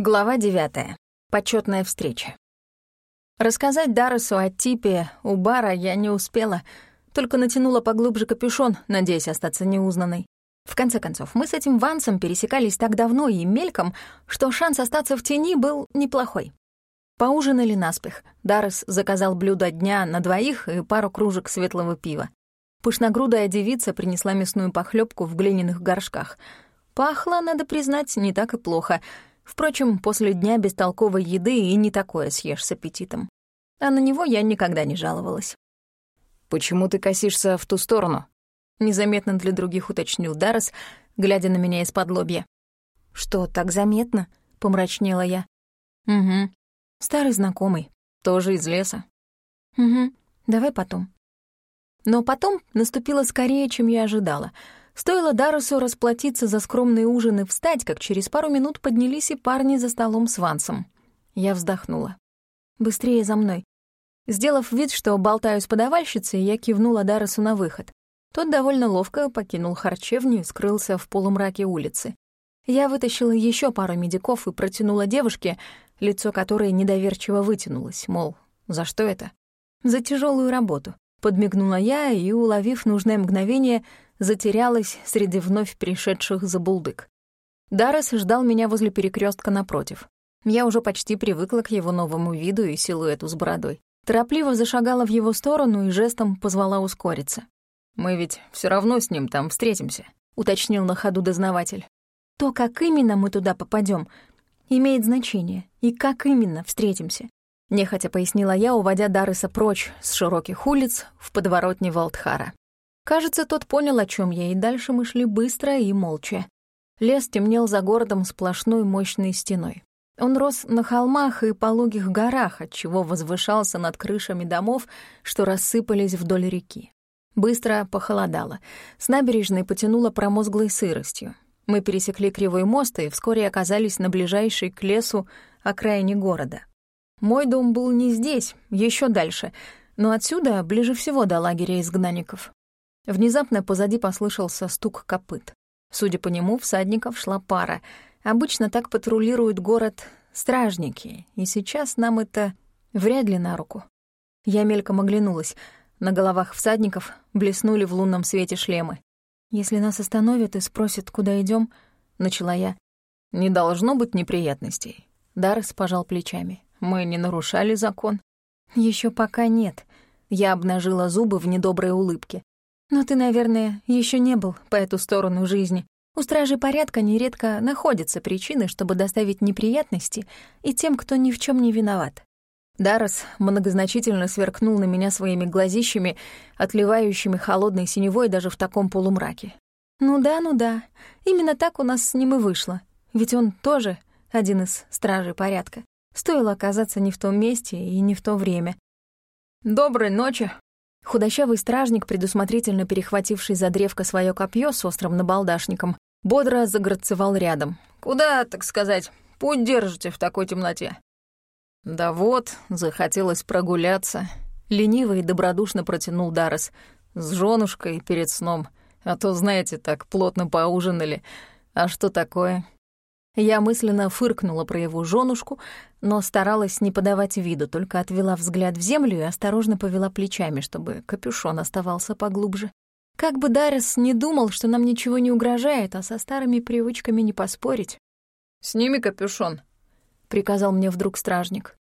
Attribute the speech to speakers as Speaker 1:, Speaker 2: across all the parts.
Speaker 1: Глава 9. Почетная встреча. Рассказать Дарресу о типе у бара я не успела, только натянула поглубже капюшон, надеясь остаться неузнанной. В конце концов, мы с этим Вансом пересекались так давно и мельком, что шанс остаться в тени был неплохой. Поужинали наспех. Даррес заказал блюдо дня на двоих и пару кружек светлого пива. Пышногрудая девица принесла мясную похлебку в глиняных горшках. Пахло, надо признать, не так и плохо — Впрочем, после дня бестолковой еды и не такое съешь с аппетитом. А на него я никогда не жаловалась.
Speaker 2: «Почему ты косишься в ту сторону?»
Speaker 1: Незаметно для других уточнил Даррес, глядя на меня из-под лобья. «Что, так заметно?» — помрачнела я. «Угу. Старый знакомый. Тоже из леса». «Угу. Давай потом». Но потом наступило скорее, чем я ожидала — Стоило Дарусу расплатиться за скромные ужины встать, как через пару минут поднялись и парни за столом с Вансом. Я вздохнула. «Быстрее за мной». Сделав вид, что болтаю с подавальщицей, я кивнула Дарусу на выход. Тот довольно ловко покинул харчевню и скрылся в полумраке улицы. Я вытащила еще пару медиков и протянула девушке, лицо которой недоверчиво вытянулось, мол, за что это? За тяжелую работу. Подмигнула я и, уловив нужное мгновение, затерялась среди вновь пришедших забулдык. Даррес ждал меня возле перекрестка напротив. Я уже почти привыкла к его новому виду и силуэту с бородой. Торопливо зашагала в его сторону и жестом позвала ускориться.
Speaker 2: «Мы ведь все равно с ним там встретимся», — уточнил на ходу дознаватель.
Speaker 1: «То, как именно мы туда попадем, имеет значение, и как именно встретимся», — нехотя пояснила я, уводя Дарреса прочь с широких улиц в подворотне Валдхара. Кажется, тот понял, о чем я, и дальше мы шли быстро и молча. Лес темнел за городом сплошной мощной стеной. Он рос на холмах и пологих горах, отчего возвышался над крышами домов, что рассыпались вдоль реки. Быстро похолодало. С набережной потянуло промозглой сыростью. Мы пересекли Кривой мост и вскоре оказались на ближайшей к лесу окраине города. Мой дом был не здесь, еще дальше, но отсюда ближе всего до лагеря изгнанников. Внезапно позади послышался стук копыт. Судя по нему, всадников шла пара. Обычно так патрулируют город стражники, и сейчас нам это вряд ли на руку. Я мельком оглянулась. На головах всадников блеснули в лунном свете шлемы. «Если нас остановят и спросят, куда идем, начала я.
Speaker 2: «Не должно быть неприятностей». Даррес пожал плечами. «Мы не нарушали закон».
Speaker 1: Еще пока нет». Я обнажила зубы в недоброй улыбке. Но ты, наверное, еще не был по эту сторону жизни. У стражи порядка нередко находятся причины, чтобы доставить неприятности и тем, кто ни в чем не виноват. Дарос многозначительно сверкнул на меня своими глазищами, отливающими холодной синевой даже в таком полумраке. Ну да, ну да, именно так у нас с ним и вышло. Ведь он тоже один из стражей порядка. Стоило оказаться не в том месте и не в то время.
Speaker 2: «Доброй ночи»,
Speaker 1: Худощавый стражник, предусмотрительно перехвативший за древко свое копье с острым набалдашником, бодро загорцевал рядом.
Speaker 2: «Куда, так сказать, путь держите в такой темноте?» «Да вот, захотелось прогуляться», — лениво и добродушно протянул Даррес, «с женушкой перед сном, а то, знаете, так плотно поужинали. А что такое?»
Speaker 1: Я мысленно фыркнула про его женушку, но старалась не подавать виду, только отвела взгляд в землю и осторожно повела плечами, чтобы капюшон оставался поглубже. Как бы Даррес не думал, что нам ничего не угрожает, а со старыми привычками не поспорить.
Speaker 2: «Сними капюшон», —
Speaker 1: приказал мне вдруг стражник.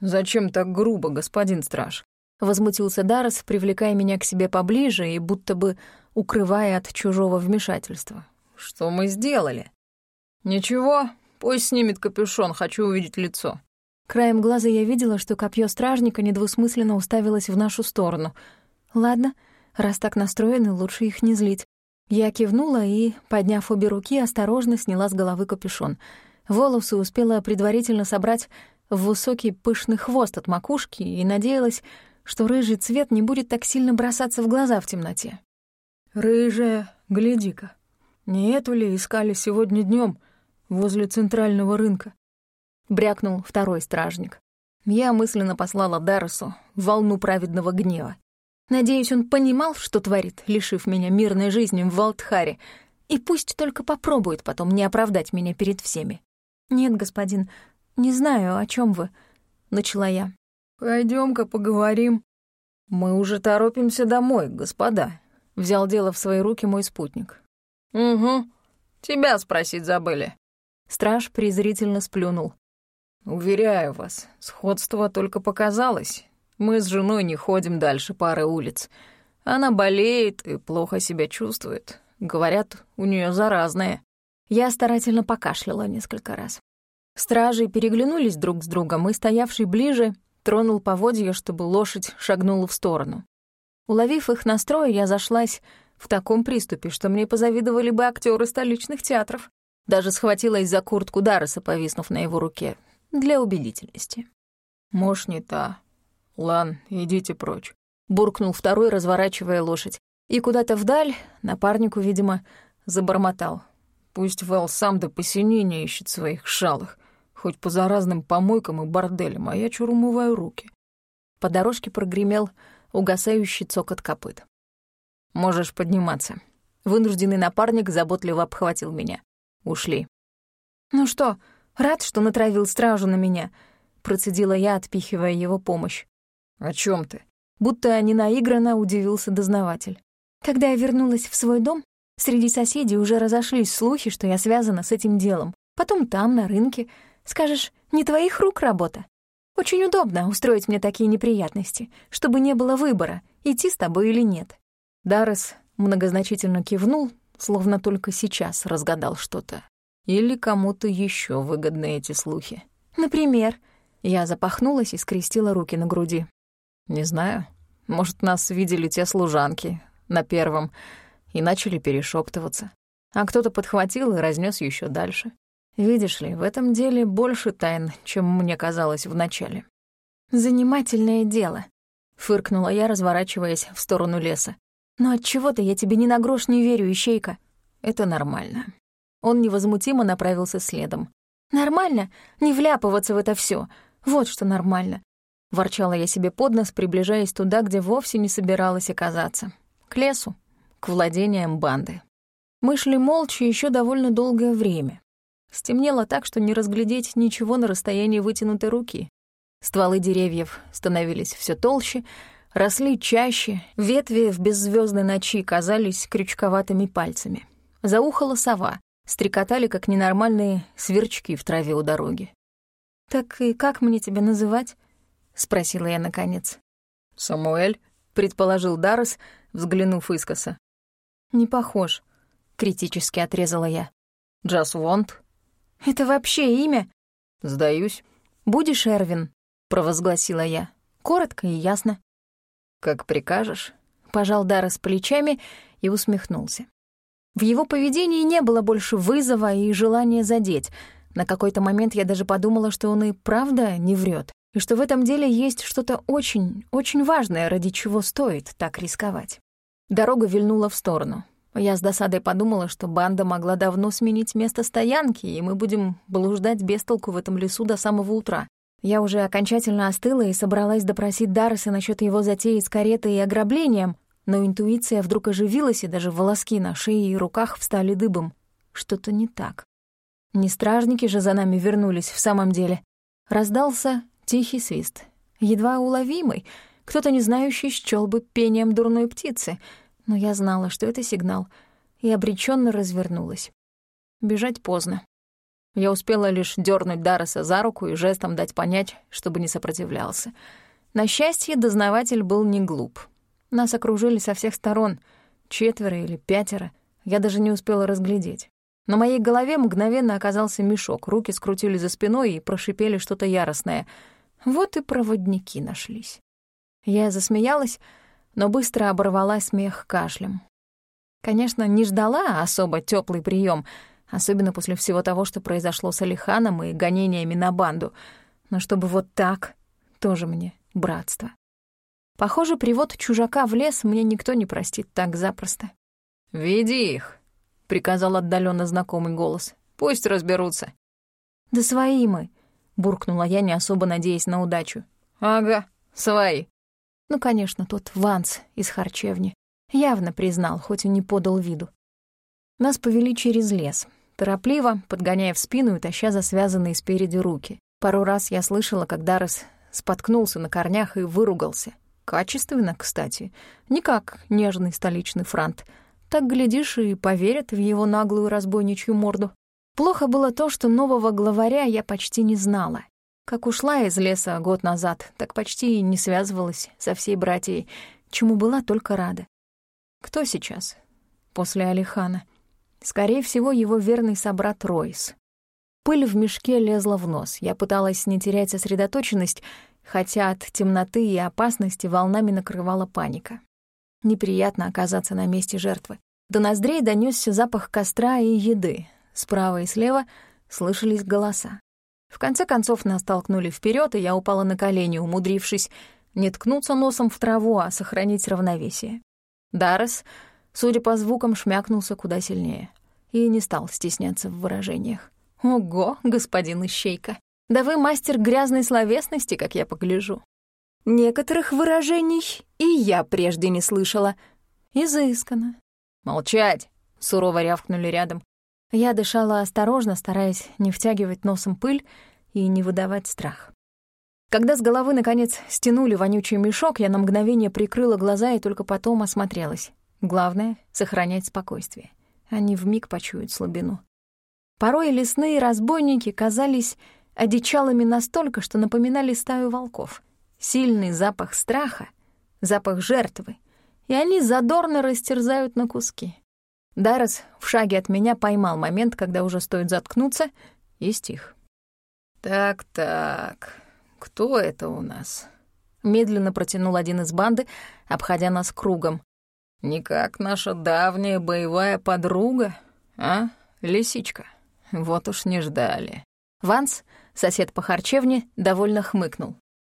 Speaker 2: «Зачем так грубо, господин страж?»
Speaker 1: Возмутился Даррес, привлекая меня к себе поближе и будто бы укрывая от чужого вмешательства.
Speaker 2: «Что мы сделали?» «Ничего, пусть снимет капюшон, хочу увидеть лицо».
Speaker 1: Краем глаза я видела, что копье стражника недвусмысленно уставилось в нашу сторону. Ладно, раз так настроены, лучше их не злить. Я кивнула и, подняв обе руки, осторожно сняла с головы капюшон. Волосы успела предварительно собрать в высокий пышный хвост от макушки и надеялась, что рыжий цвет не будет так сильно бросаться в глаза в темноте.
Speaker 2: «Рыжая, гляди-ка, не эту ли искали сегодня днем? Возле центрального рынка», — брякнул второй стражник. Я мысленно послала Дарресу волну праведного гнева.
Speaker 1: Надеюсь, он понимал, что творит, лишив меня мирной жизни в Валтхаре, и пусть только попробует потом не оправдать меня перед всеми. «Нет, господин, не знаю, о чем вы», — начала я.
Speaker 2: пойдем ка поговорим». «Мы уже торопимся домой, господа», — взял дело в свои руки мой спутник. «Угу, тебя спросить забыли».
Speaker 1: Страж презрительно сплюнул.
Speaker 2: «Уверяю вас, сходство только показалось. Мы с женой не ходим дальше пары улиц. Она болеет и плохо себя чувствует. Говорят, у нее заразное».
Speaker 1: Я старательно покашляла несколько раз. Стражи переглянулись друг с другом, и стоявший ближе тронул поводья, чтобы лошадь шагнула в сторону. Уловив их настрой, я зашлась в таком приступе, что мне позавидовали бы актеры столичных театров. Даже схватилась за куртку Дарреса, повиснув на его руке, для убедительности.
Speaker 2: «Муж не та. Лан, идите прочь», —
Speaker 1: буркнул второй, разворачивая лошадь. И куда-то вдаль, напарнику, видимо, забормотал.
Speaker 2: «Пусть Вэл сам до посинения ищет своих шалых, хоть по заразным помойкам и борделям, а я чур умываю руки».
Speaker 1: По дорожке прогремел угасающий цокот копыт.
Speaker 2: «Можешь подниматься».
Speaker 1: Вынужденный напарник заботливо обхватил меня.
Speaker 2: «Ушли».
Speaker 1: «Ну что, рад, что натравил стражу на меня?» Процедила я, отпихивая его помощь.
Speaker 2: «О чем ты?»
Speaker 1: Будто ненаигранно удивился дознаватель. Когда я вернулась в свой дом, среди соседей уже разошлись слухи, что я связана с этим делом. Потом там, на рынке. Скажешь, не твоих рук работа? Очень удобно устроить мне такие неприятности, чтобы не было выбора, идти с тобой или нет. Даррес многозначительно кивнул, словно только сейчас разгадал что-то.
Speaker 2: Или кому-то еще выгодны эти слухи.
Speaker 1: Например, я запахнулась и скрестила руки на груди.
Speaker 2: Не знаю. Может, нас видели те служанки на первом и начали перешептываться. А кто-то подхватил и разнес еще дальше. Видишь ли, в этом деле больше тайн, чем мне казалось вначале.
Speaker 1: «Занимательное дело», — фыркнула я, разворачиваясь в сторону леса. «Но отчего-то я тебе ни на грош не верю, Ищейка».
Speaker 2: «Это нормально». Он невозмутимо направился следом.
Speaker 1: «Нормально? Не вляпываться в это все. Вот что нормально». Ворчала я себе под нос, приближаясь туда, где вовсе не собиралась оказаться. К лесу, к владениям банды. Мы шли молча еще довольно долгое время. Стемнело так, что не разглядеть ничего на расстоянии вытянутой руки. Стволы деревьев становились все толще, росли чаще, ветви в беззвездной ночи казались крючковатыми пальцами. Заухала сова, стрекотали, как ненормальные сверчки в траве у дороги. «Так и как мне тебя называть?» — спросила я наконец.
Speaker 2: «Самуэль», — предположил Даррес, взглянув искоса.
Speaker 1: «Не похож», — критически отрезала я.
Speaker 2: «Джас Вонт»,
Speaker 1: это вообще имя?
Speaker 2: Сдаюсь.
Speaker 1: Будешь Эрвин, провозгласила я. Коротко и ясно.
Speaker 2: Как прикажешь.
Speaker 1: Пожал Дара с плечами и усмехнулся. В его поведении не было больше вызова и желания задеть. На какой-то момент я даже подумала, что он и правда не врет, и что в этом деле есть что-то очень, очень важное, ради чего стоит так рисковать. Дорога вильнула в сторону. Я с досадой подумала, что банда могла давно сменить место стоянки, и мы будем блуждать без толку в этом лесу до самого утра. Я уже окончательно остыла и собралась допросить Дарреса насчет его затеи с каретой и ограблением, но интуиция вдруг оживилась, и даже волоски на шее и руках встали дыбом. Что-то не так. Не стражники же за нами вернулись в самом деле. Раздался тихий свист, едва уловимый, кто-то не знающий счёл бы пением дурной птицы — но я знала, что это сигнал, и обреченно развернулась. Бежать поздно. Я успела лишь дернуть Дарреса за руку и жестом дать понять, чтобы не сопротивлялся. На счастье, дознаватель был не глуп. Нас окружили со всех сторон, четверо или пятеро, я даже не успела разглядеть. На моей голове мгновенно оказался мешок, руки скрутили за спиной и прошипели что-то яростное. Вот и проводники нашлись. Я засмеялась, но быстро оборвала смех кашлем. Конечно, не ждала особо теплый прием, особенно после всего того, что произошло с Алиханом и гонениями на банду, но чтобы вот так, тоже мне братство. Похоже, привод чужака в лес мне никто не простит так запросто.
Speaker 2: «Веди их», — приказал отдаленно знакомый голос. «Пусть разберутся».
Speaker 1: «Да свои мы», — буркнула я, не особо надеясь на удачу.
Speaker 2: «Ага, свои»,
Speaker 1: ну, конечно, тот Ванс из харчевни. Явно признал, хоть и не подал виду. Нас повели через лес. Торопливо, подгоняя в спину и таща за связанные спереди руки. Пару раз я слышала, как Даррес споткнулся на корнях и выругался. Качественно, кстати. Не как нежный столичный франт. Так, глядишь, и поверят в его наглую разбойничью морду. Плохо было то, что нового главаря я почти не знала. Как ушла из леса год назад, так почти и не связывалась со всей братьей, чему была только рада. Кто сейчас? После Алихана. Скорее всего, его верный собрат Ройс. Пыль в мешке лезла в нос. Я пыталась не терять сосредоточенность, хотя от темноты и опасности волнами накрывала паника. Неприятно оказаться на месте жертвы. До ноздрей донесся запах костра и еды. Справа и слева слышались голоса. В конце концов нас толкнули вперед, и я упала на колени, умудрившись не ткнуться носом в траву, а сохранить равновесие. Даррес, судя по звукам, шмякнулся куда сильнее и не стал стесняться в выражениях. «Ого, господин Ищейка, да вы мастер грязной словесности, как я погляжу. Некоторых выражений и я прежде не слышала. Изысканно». «Молчать!» — сурово рявкнули рядом. Я дышала осторожно, стараясь не втягивать носом пыль и не выдавать страх. Когда с головы, наконец, стянули вонючий мешок, я на мгновение прикрыла глаза и только потом осмотрелась. Главное — сохранять спокойствие. Они вмиг почуют слабину. Порой лесные разбойники казались одичалыми настолько, что напоминали стаю волков. Сильный запах страха, запах жертвы, и они задорно растерзают на куски. Даррес в шаге от меня поймал момент, когда уже стоит заткнуться, и стих. «Так-так, кто это у нас?» Медленно протянул один из банды, обходя нас кругом. «Не как наша давняя боевая подруга, а, лисичка? Вот уж не ждали». Ванс, сосед по харчевне, довольно хмыкнул.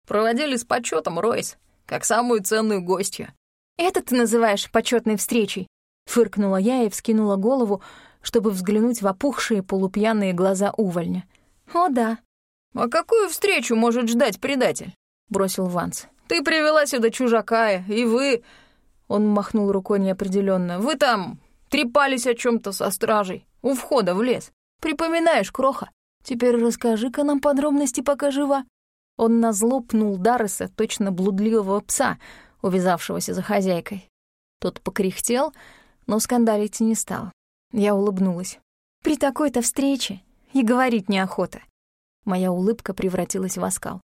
Speaker 1: «Проводили с почетом, Ройс, как самую ценную гостью». «Это ты называешь почетной встречей?» Фыркнула я и вскинула голову, чтобы взглянуть в опухшие полупьяные глаза увольня. «О, да, «А какую встречу может ждать предатель?» — бросил Ванс. «Ты привела сюда чужака, и вы...» Он махнул рукой неопределенно. «Вы там трепались о чем то со стражей у входа в лес. Припоминаешь, Кроха? Теперь расскажи-ка нам подробности, пока жива». Он назло пнул Дарреса, точно блудливого пса, увязавшегося за хозяйкой. Тот покряхтел, но скандалить не стал. Я улыбнулась. «При такой-то встрече и говорить неохота. Моя улыбка превратилась в оскал.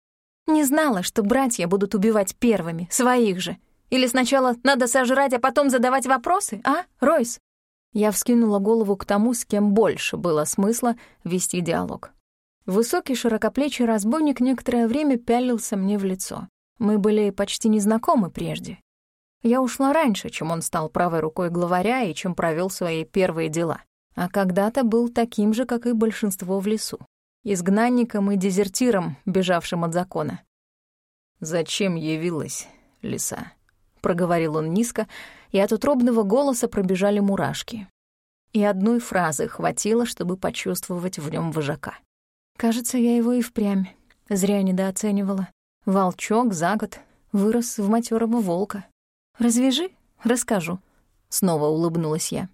Speaker 1: Не знала, что братья будут убивать первыми, своих же. Или сначала надо сожрать, а потом задавать вопросы, а, Ройс? Я вскинула голову к тому, с кем больше было смысла вести диалог. Высокий широкоплечий разбойник некоторое время пялился мне в лицо. Мы были почти незнакомы прежде. Я ушла раньше, чем он стал правой рукой главаря и чем провел свои первые дела. А когда-то был таким же, как и большинство в лесу изгнанником и дезертиром, бежавшим от закона. «Зачем явилась лиса?» — проговорил он низко, и от утробного голоса пробежали мурашки. И одной фразы хватило, чтобы почувствовать в нем вожака. Кажется, я его и впрямь зря недооценивала. Волчок за год вырос в матерого волка. «Развяжи, расскажу», — снова улыбнулась я.